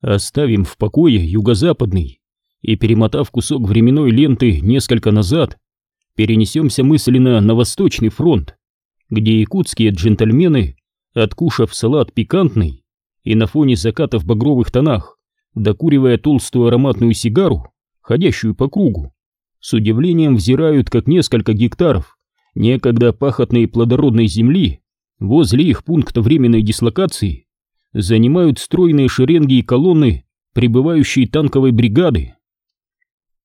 Оставим в покое юго-западный и, перемотав кусок временной ленты несколько назад, перенесемся мысленно на Восточный фронт, где якутские джентльмены, откушав салат пикантный и на фоне заката в багровых тонах, докуривая толстую ароматную сигару, ходящую по кругу, с удивлением взирают, как несколько гектаров некогда пахотной плодородной земли возле их пункта временной дислокации занимают стройные шеренги и колонны прибывающей танковой бригады.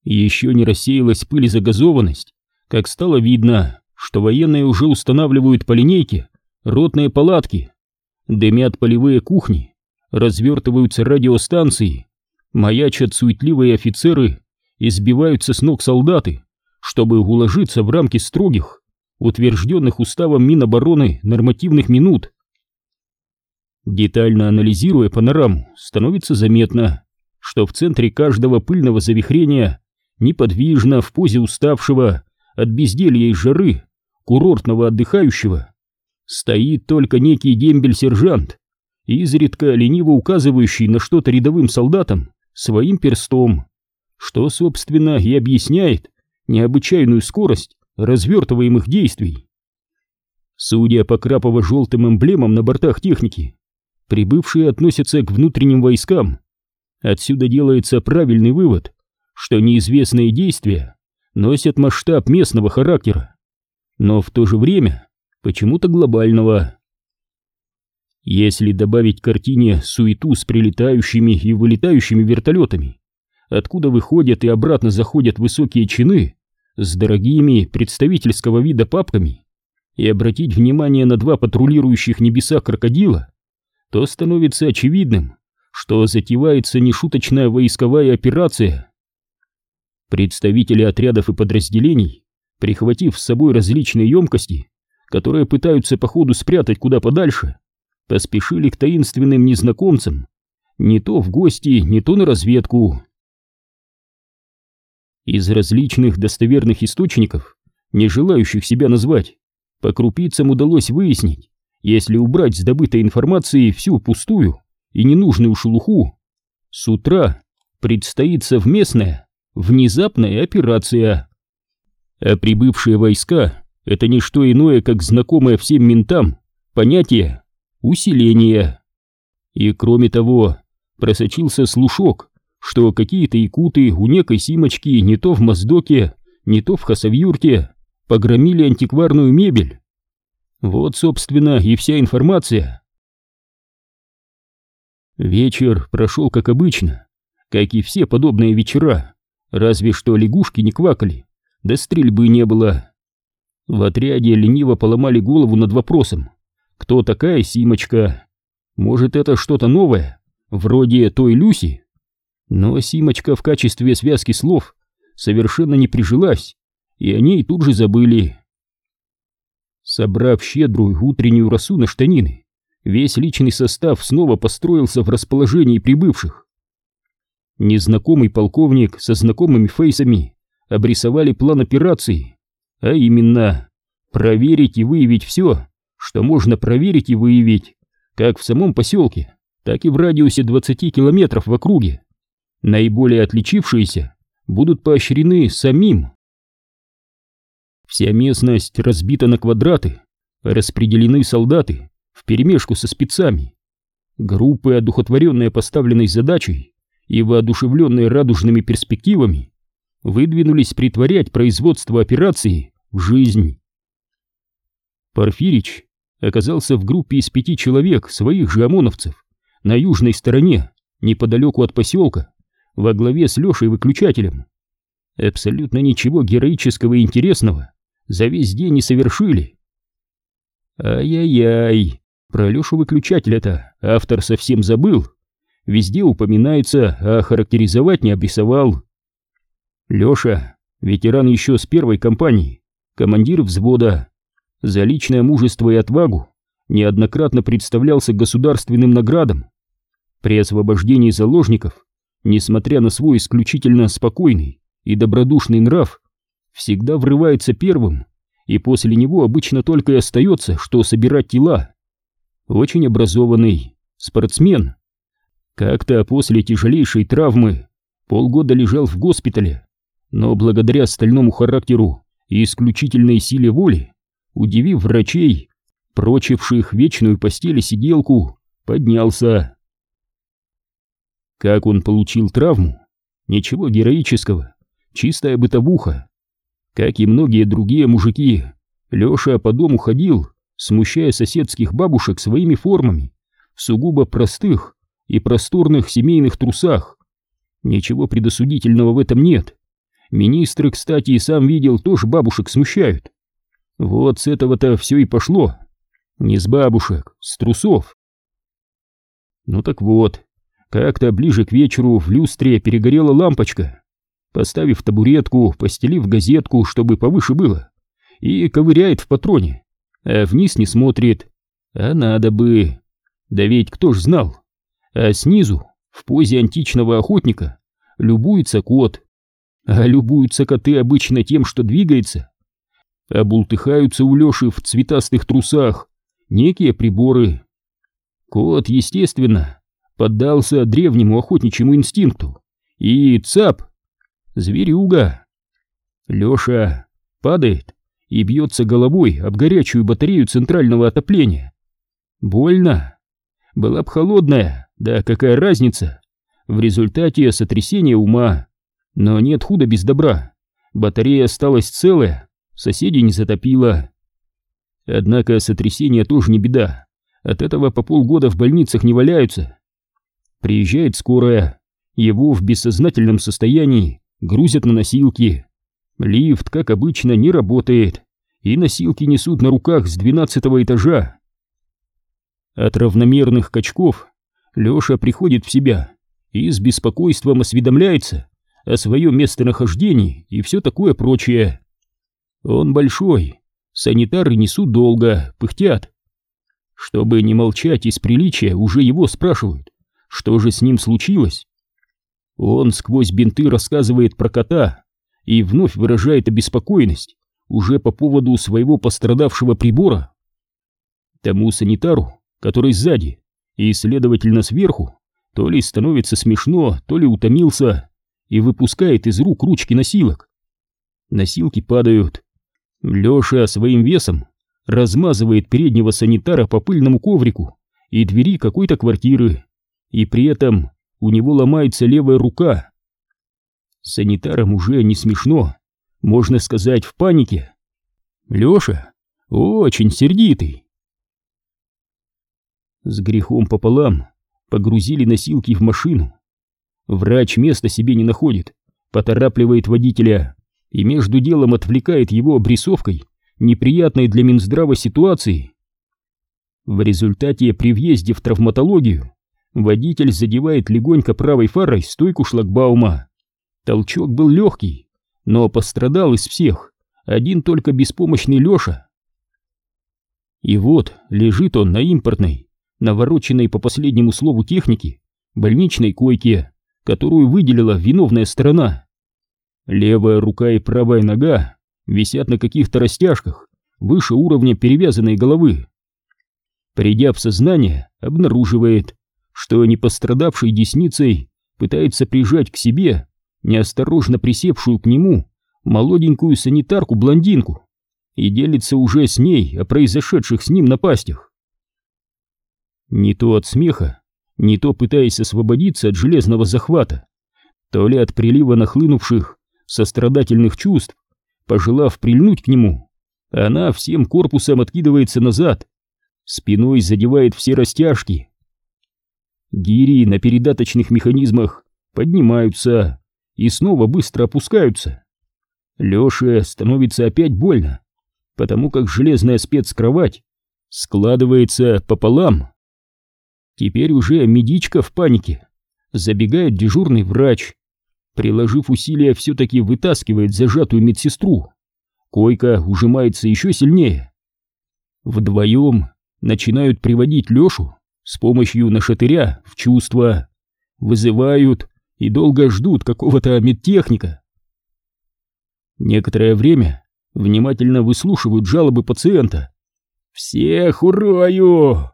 Еще не рассеялась пыль и загазованность, как стало видно, что военные уже устанавливают по линейке ротные палатки, дымят полевые кухни, развертываются радиостанции, маячат суетливые офицеры и сбиваются с ног солдаты, чтобы уложиться в рамки строгих, утвержденных уставом Минобороны нормативных минут. Детально анализируя панораму, становится заметно, что в центре каждого пыльного завихрения неподвижно в позе уставшего от безделья и жары курортного отдыхающего стоит только некий дембель-сержант, изредка лениво указывающий на что-то рядовым солдатам своим перстом, что, собственно, и объясняет необычайную скорость развертываемых действий. Судя по крапово-желтым эмблемам на бортах техники, прибывшие относятся к внутренним войскам. Отсюда делается правильный вывод, что неизвестные действия носят масштаб местного характера, но в то же время почему-то глобального. Если добавить картине суету с прилетающими и вылетающими вертолетами, откуда выходят и обратно заходят высокие чины с дорогими представительского вида папками, и обратить внимание на два патрулирующих небеса крокодила, то становится очевидным, что затевается нешуточная войсковая операция. Представители отрядов и подразделений, прихватив с собой различные емкости, которые пытаются по ходу спрятать куда подальше, поспешили к таинственным незнакомцам, не то в гости, не то на разведку. Из различных достоверных источников, не желающих себя назвать, по крупицам удалось выяснить, если убрать с добытой информации всю пустую и ненужную шелуху, с утра предстоит совместная внезапная операция. А прибывшие войска — это не что иное, как знакомое всем ментам понятие усиления. И кроме того, просочился слушок, что какие-то якуты у некой Симочки не то в Моздоке, не то в Хасавюрте погромили антикварную мебель. Вот, собственно, и вся информация. Вечер прошел как обычно, как и все подобные вечера, разве что лягушки не квакали, да стрельбы не было. В отряде лениво поломали голову над вопросом, кто такая Симочка? Может, это что-то новое, вроде той Люси? Но Симочка в качестве связки слов совершенно не прижилась, и о ней тут же забыли. Собрав щедрую утреннюю росу на штанины, весь личный состав снова построился в расположении прибывших. Незнакомый полковник со знакомыми фейсами обрисовали план операции, а именно проверить и выявить все, что можно проверить и выявить, как в самом поселке, так и в радиусе 20 километров в округе. Наиболее отличившиеся будут поощрены самим. Вся местность разбита на квадраты, распределены солдаты вперемешку со спецами. Группы, одухотворенные поставленной задачей и воодушевленные радужными перспективами, выдвинулись притворять производство операции в жизнь. Порфирич оказался в группе из пяти человек, своих же ОМОНовцев, на южной стороне, неподалеку от поселка, во главе с Лешей-выключателем. Абсолютно ничего героического и интересного за весь день не совершили. Ай-яй-яй, про Лешу выключателя-то автор совсем забыл. Везде упоминается, а характеризовать не обрисовал. Леша, ветеран еще с первой компании, командир взвода, за личное мужество и отвагу неоднократно представлялся государственным наградам. При освобождении заложников, несмотря на свой исключительно спокойный и добродушный нрав, всегда врывается первым, и после него обычно только и остается, что собирать тела. Очень образованный, спортсмен. Как-то после тяжелейшей травмы полгода лежал в госпитале, но благодаря стальному характеру и исключительной силе воли, удивив врачей, прочивших вечную постели сиделку, поднялся. Как он получил травму? Ничего героического, чистая бытовуха. Как и многие другие мужики, Леша по дому ходил, смущая соседских бабушек своими формами, в сугубо простых и просторных семейных трусах. Ничего предосудительного в этом нет. Министры, кстати, и сам видел, тоже бабушек смущают. Вот с этого-то все и пошло. Не с бабушек, с трусов. Ну так вот, как-то ближе к вечеру в люстре перегорела лампочка. Поставив табуретку, постелив газетку, чтобы повыше было, и ковыряет в патроне, а вниз не смотрит. А надо бы... Да ведь кто ж знал? А снизу, в позе античного охотника, любуется кот. А любуются коты обычно тем, что двигается. А бултыхаются у Леши в цветастых трусах некие приборы. Кот, естественно, поддался древнему охотничьему инстинкту. И цап! Зверюга! Леша падает и бьется головой об горячую батарею центрального отопления. Больно. Была б холодная, да какая разница. В результате сотрясения ума. Но нет худа без добра. Батарея осталась целая, соседей не затопило. Однако сотрясение тоже не беда. От этого по полгода в больницах не валяются. Приезжает скорая, его в бессознательном состоянии грузят на носилки. Лифт, как обычно, не работает, и носилки несут на руках с двенадцатого этажа. От равномерных качков Леша приходит в себя и с беспокойством осведомляется о своем местонахождении и все такое прочее. Он большой, санитары несут долго, пыхтят. Чтобы не молчать из приличия, уже его спрашивают, что же с ним случилось. Он сквозь бинты рассказывает про кота, и вновь выражает обеспокоенность уже по поводу своего пострадавшего прибора. Тому санитару, который сзади и, следовательно, сверху, то ли становится смешно, то ли утомился и выпускает из рук ручки носилок. Носилки падают. Леша своим весом размазывает переднего санитара по пыльному коврику и двери какой-то квартиры, и при этом у него ломается левая рука. Санитарам уже не смешно, можно сказать, в панике. Лёша очень сердитый. С грехом пополам погрузили носилки в машину. Врач места себе не находит, поторапливает водителя и между делом отвлекает его обрисовкой неприятной для Минздрава ситуации. В результате при въезде в травматологию водитель задевает легонько правой фарой стойку шлагбаума. Толчок был легкий, но пострадал из всех один только беспомощный Леша. И вот лежит он на импортной, навороченной по последнему слову техники, больничной койке, которую выделила виновная сторона. Левая рука и правая нога висят на каких-то растяжках выше уровня перевязанной головы. Придя в сознание, обнаруживает, что не пострадавший десницей пытается прижать к себе неосторожно присевшую к нему молоденькую санитарку-блондинку и делится уже с ней о произошедших с ним напастях. Не то от смеха, не то пытаясь освободиться от железного захвата, то ли от прилива нахлынувших сострадательных чувств, пожелав прильнуть к нему, она всем корпусом откидывается назад, спиной задевает все растяжки. Гири на передаточных механизмах поднимаются, и снова быстро опускаются. Лёше становится опять больно, потому как железная спецкровать складывается пополам. Теперь уже медичка в панике. Забегает дежурный врач. Приложив усилия, все-таки вытаскивает зажатую медсестру. Койка ужимается еще сильнее. Вдвоем начинают приводить Лешу с помощью нашатыря в чувство. Вызывают и долго ждут какого-то медтехника. Некоторое время внимательно выслушивают жалобы пациента. «Всех урою!»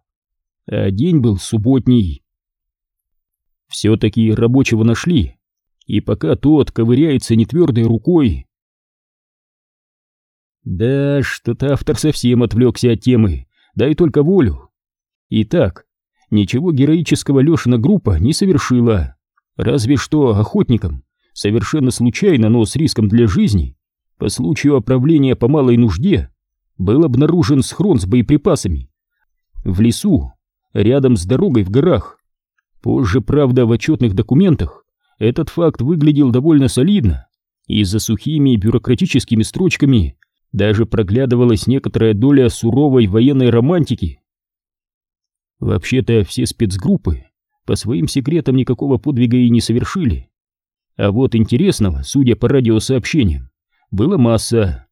А день был субботний. Все-таки рабочего нашли, и пока тот ковыряется нетвердой рукой... Да, что-то автор совсем отвлекся от темы, дай только волю. Итак, ничего героического Лешина группа не совершила, разве что охотникам, совершенно случайно, но с риском для жизни, по случаю оправления по малой нужде, был обнаружен схрон с боеприпасами. В лесу, рядом с дорогой в горах. Позже, правда, в отчетных документах этот факт выглядел довольно солидно, и за сухими бюрократическими строчками даже проглядывалась некоторая доля суровой военной романтики. Вообще-то все спецгруппы по своим секретам никакого подвига и не совершили. А вот интересного, судя по радиосообщениям, было масса.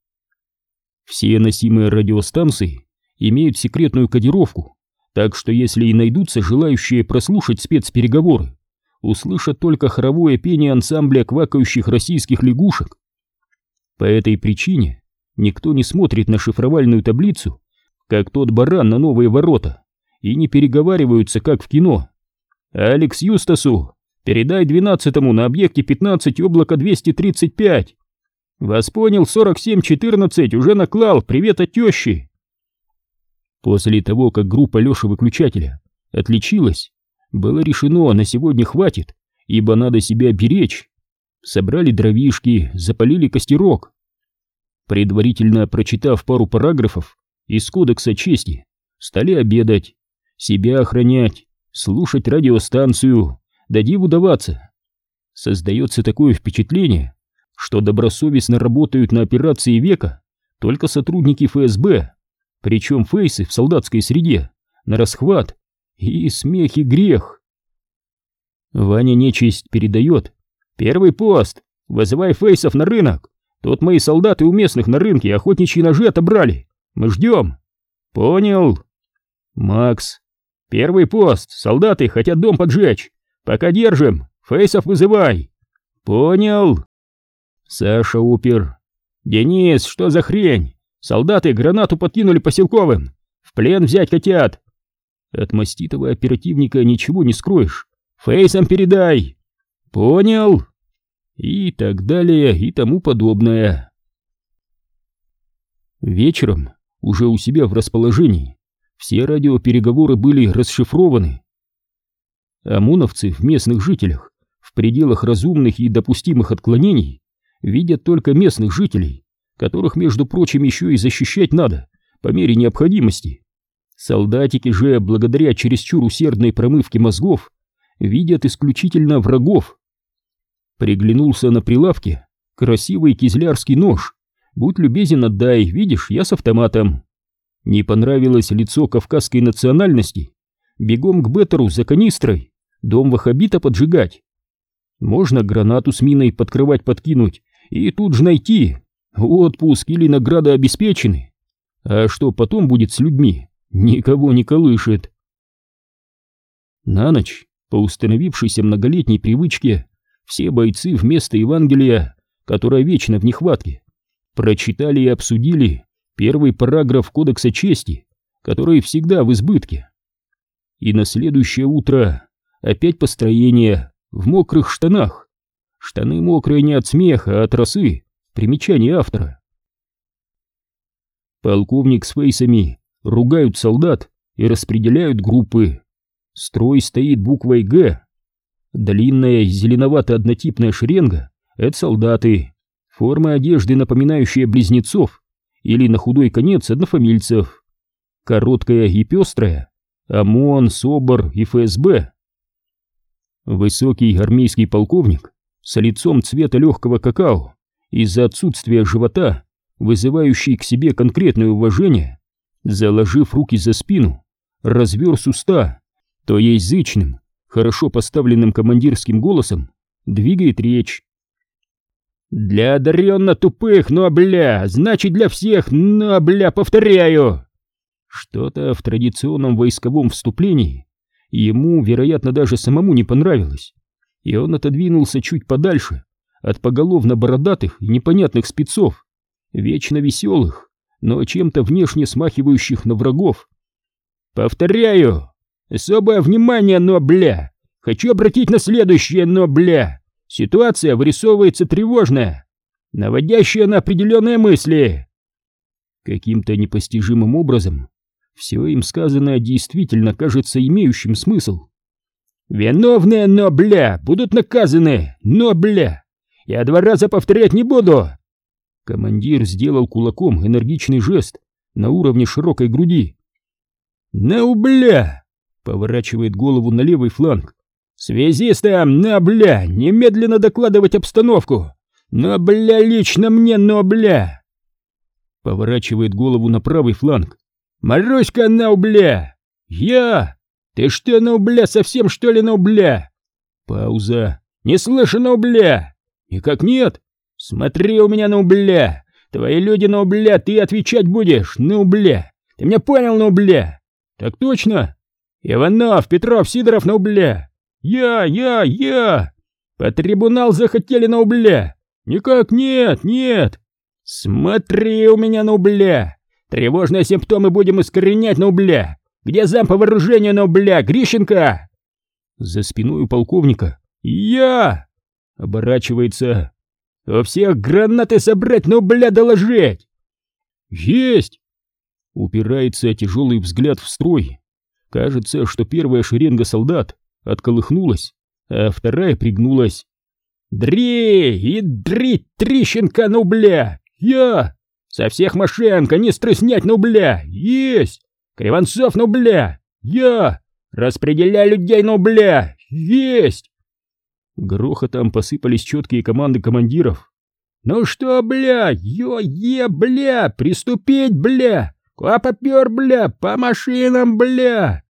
Все носимые радиостанции имеют секретную кодировку, так что если и найдутся желающие прослушать спецпереговоры, услышат только хоровое пение ансамбля квакающих российских лягушек. По этой причине никто не смотрит на шифровальную таблицу, как тот баран на новые ворота, и не переговариваются, как в кино. «Алекс Юстасу, передай двенадцатому на объекте 15 облако 235!» «Вас понял, 4714, уже наклал, привет от тещи!» После того, как группа Лёши Выключателя отличилась, было решено, на сегодня хватит, ибо надо себя беречь. Собрали дровишки, запалили костерок. Предварительно прочитав пару параграфов из Кодекса чести, стали обедать, себя охранять, слушать радиостанцию, да диву даваться. Создается такое впечатление, что добросовестно работают на операции века только сотрудники ФСБ, причем фейсы в солдатской среде, на расхват, и смех и грех. Ваня Нечисть передает. Первый пост. Вызывай фейсов на рынок. Тут мои солдаты у местных на рынке охотничьи ножи отобрали. Мы ждем. Понял. Макс. Первый пост. Солдаты хотят дом поджечь. Пока держим. Фейсов вызывай. Понял. Саша Упер. Денис, что за хрень? Солдаты гранату подкинули поселковым. В плен взять хотят. От маститого оперативника ничего не скроешь. Фейсом передай. Понял? И так далее, и тому подобное. Вечером, уже у себя в расположении, все радиопереговоры были расшифрованы. ОМОНовцы в местных жителях, в пределах разумных и допустимых отклонений, видят только местных жителей, которых, между прочим, еще и защищать надо по мере необходимости. Солдатики же, благодаря чересчур усердной промывке мозгов, видят исключительно врагов. Приглянулся на прилавке красивый кизлярский нож. Будь любезен, отдай, видишь, я с автоматом. Не понравилось лицо кавказской национальности. Бегом к Беттеру за канистрой, дом вахабита поджигать. Можно гранату с миной подкрывать подкинуть и тут же найти. Отпуск или награда обеспечены. А что потом будет с людьми, никого не колышет. На ночь, по установившейся многолетней привычке, все бойцы вместо Евангелия, которое вечно в нехватке, прочитали и обсудили первый параграф Кодекса чести, который всегда в избытке. И на следующее утро опять построение в мокрых штанах. Штаны мокрые не от смеха, а от росы. Примечание автора. Полковник с фейсами ругают солдат и распределяют группы. Строй стоит буквой «Г». Длинная зеленовато-однотипная шеренга — это солдаты. Форма одежды, напоминающая близнецов, или на худой конец однофамильцев. Короткая и пестрая — ОМОН, СОБР и ФСБ. Высокий армейский полковник с лицом цвета легкого какао из-за отсутствия живота, вызывающий к себе конкретное уважение, заложив руки за спину, разверз уста, то есть зычным, хорошо поставленным командирским голосом, двигает речь. «Для одаренно тупых, ну а бля, значит для всех, ну а бля, повторяю!» Что-то в традиционном войсковом вступлении ему, вероятно, даже самому не понравилось, и он отодвинулся чуть подальше от поголовно бородатых и непонятных спецов, вечно веселых, но чем-то внешне смахивающих на врагов. «Повторяю, особое внимание, но, бля, хочу обратить на следующее, но, бля, ситуация вырисовывается тревожная, наводящая на определенные мысли. Каким-то непостижимым образом все им сказанное действительно кажется имеющим смысл. «Виновные, но, бля, будут наказаны, но, бля, я два раза повторять не буду!» Командир сделал кулаком энергичный жест на уровне широкой груди. «Ну, бля!» — поворачивает голову на левый фланг. «Связистам, на, бля, немедленно докладывать обстановку! Но, бля, лично мне, но, бля!» Поворачивает голову на правый фланг. «Маруська, на, бля! Я! Ты что, на, бля, совсем что ли, на, бля?» Пауза. «Не слышу, на, бля!» «Никак нет! Смотри у меня, ну, бля! Твои люди, ну, бля, ты отвечать будешь, ну, бля! Ты меня понял, ну, бля?» «Так точно!» «Иванов, Петров, Сидоров, ну, бля!» «Я, я, я!» «По трибунал захотели, ну, бля!» «Никак нет, нет!» «Смотри у меня, ну, бля! Тревожные симптомы будем искоренять, ну, бля! Где зам по вооружению, ну, бля, Грищенко?» За спиной у полковника «Я!» Оборачивается. «У всех гранаты собрать, ну, бля, доложить!» «Есть!» Упирается тяжелый взгляд в строй. Кажется, что первая шеренга солдат отколыхнулась, а вторая пригнулась. «Дри! И дри, трещинка, ну, бля! Я! Со всех машин канистры снять, ну, бля! Есть! Криванцов, ну, бля! Я! Распределяй людей, ну, бля! Есть!» Грохотом посыпались четкие команды командиров. «Ну что, бля, ё-е, бля, приступить, бля! Куда попёр, бля, по машинам, бля!»